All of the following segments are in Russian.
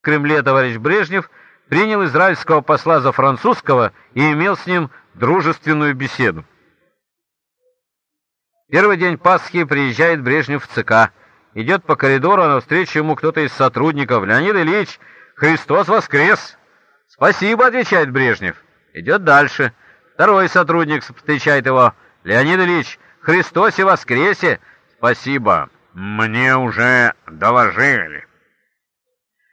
В Кремле товарищ Брежнев принял израильского посла за французского и имел с ним дружественную беседу. Первый день Пасхи приезжает Брежнев в ЦК. Идет по коридору, а навстречу ему кто-то из сотрудников. «Леонид Ильич, Христос воскрес!» «Спасибо», — отвечает Брежнев. Идет дальше. Второй сотрудник встречает его. «Леонид Ильич, Христосе воскресе!» «Спасибо, мне уже доложили».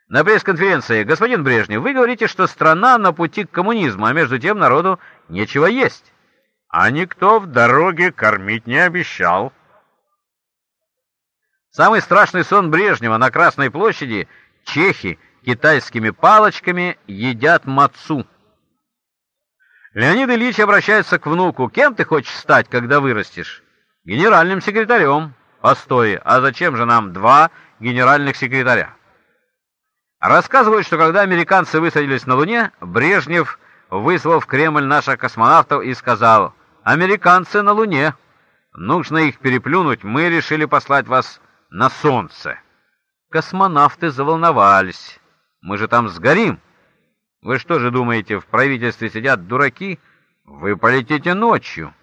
На пресс-конференции, господин Брежнев, вы говорите, что страна на пути к коммунизму, а между тем народу нечего есть. А никто в дороге кормить не обещал. Самый страшный сон Брежнева на Красной площади — чехи китайскими палочками едят мацу. Леонид Ильич обращается к внуку. «Кем ты хочешь стать, когда вырастешь?» «Генеральным секретарем». «Постой, а зачем же нам два генеральных секретаря?» Рассказывают, что когда американцы высадились на Луне, Брежнев вызвал в Кремль наших космонавтов и сказал, «Американцы на Луне. Нужно их переплюнуть, мы решили послать вас на Солнце». Космонавты заволновались. «Мы же там сгорим. Вы что же думаете, в правительстве сидят дураки? Вы полетите ночью».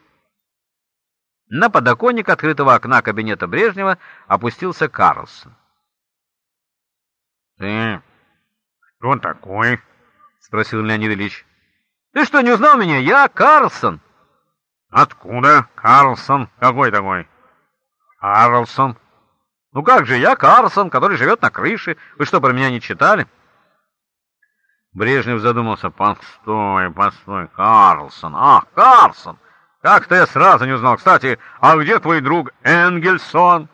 На подоконник открытого окна кабинета Брежнева опустился Карлсон. «Ты кто такой?» — спросил Леонид Ильич. «Ты что, не узнал меня? Я Карлсон!» «Откуда Карлсон? Какой такой?» «Карлсон». «Ну как же, я Карлсон, который живет на крыше. Вы что, про меня не читали?» Брежнев задумался. «Постой, постой, Карлсон. Ах, Карлсон! Как-то я сразу не узнал. Кстати, а где твой друг Энгельсон?»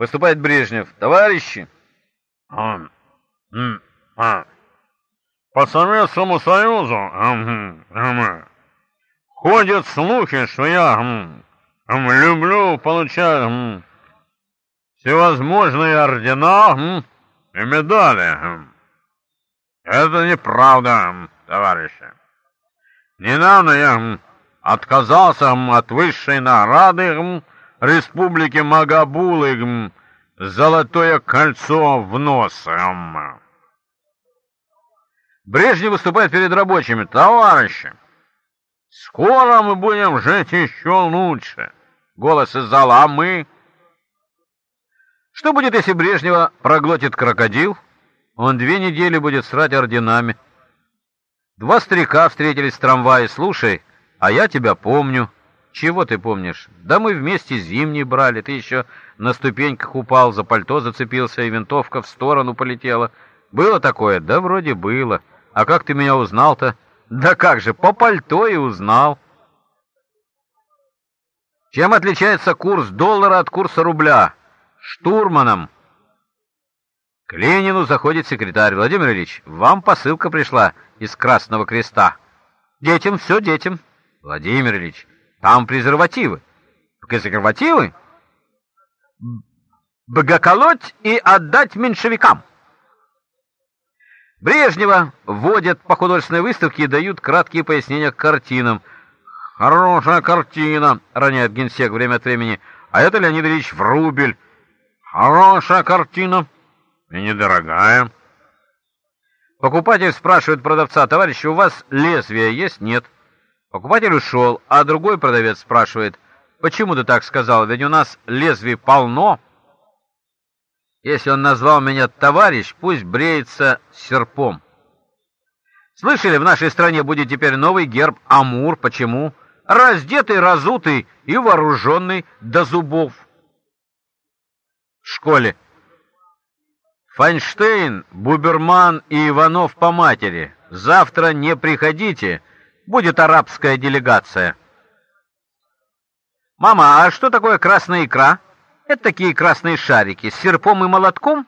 Выступает Брежнев. Товарищи! А, по Советскому Союзу ходят слухи, что я люблю получать всевозможные ордена и медали. Это неправда, товарищи. Недавно я отказался от высшей награды республики Магабулы золотое кольцо в нос. Брежнев выступает перед рабочими. Товарищи, скоро мы будем жить еще лучше. Голос из зала, а мы... Что будет, если Брежнева проглотит крокодил? Он две недели будет срать орденами. Два старика встретились в трамвае. Слушай, а я тебя помню. Чего ты помнишь? Да мы вместе зимний брали. Ты еще на ступеньках упал, за пальто зацепился, и винтовка в сторону полетела. Было такое? Да вроде было. А как ты меня узнал-то? Да как же, по пальто и узнал. Чем отличается курс доллара от курса рубля? Штурманом. К Ленину заходит секретарь. Владимир Ильич, вам посылка пришла из Красного Креста. Детям, все детям. Владимир Ильич, там презервативы. Презервативы? Богоколоть и отдать меньшевикам. Брежнева вводят по художественной выставке и дают краткие пояснения к картинам. «Хорошая картина», — роняет генсек время от времени. «А это, Леонид Ильич, Врубель. Хорошая картина и недорогая». Покупатель спрашивает продавца, «Товарищ, у вас лезвие есть?» «Нет». Покупатель ушел, а другой продавец спрашивает, «Почему ты так сказал? Ведь у нас лезвий полно». Если он назвал меня товарищ, пусть бреется серпом. Слышали, в нашей стране будет теперь новый герб Амур. Почему? Раздетый, разутый и вооруженный до зубов. В школе. Файнштейн, Буберман и Иванов по матери. Завтра не приходите, будет арабская делегация. Мама, а что такое красная икра? Это такие красные шарики с серпом и молотком?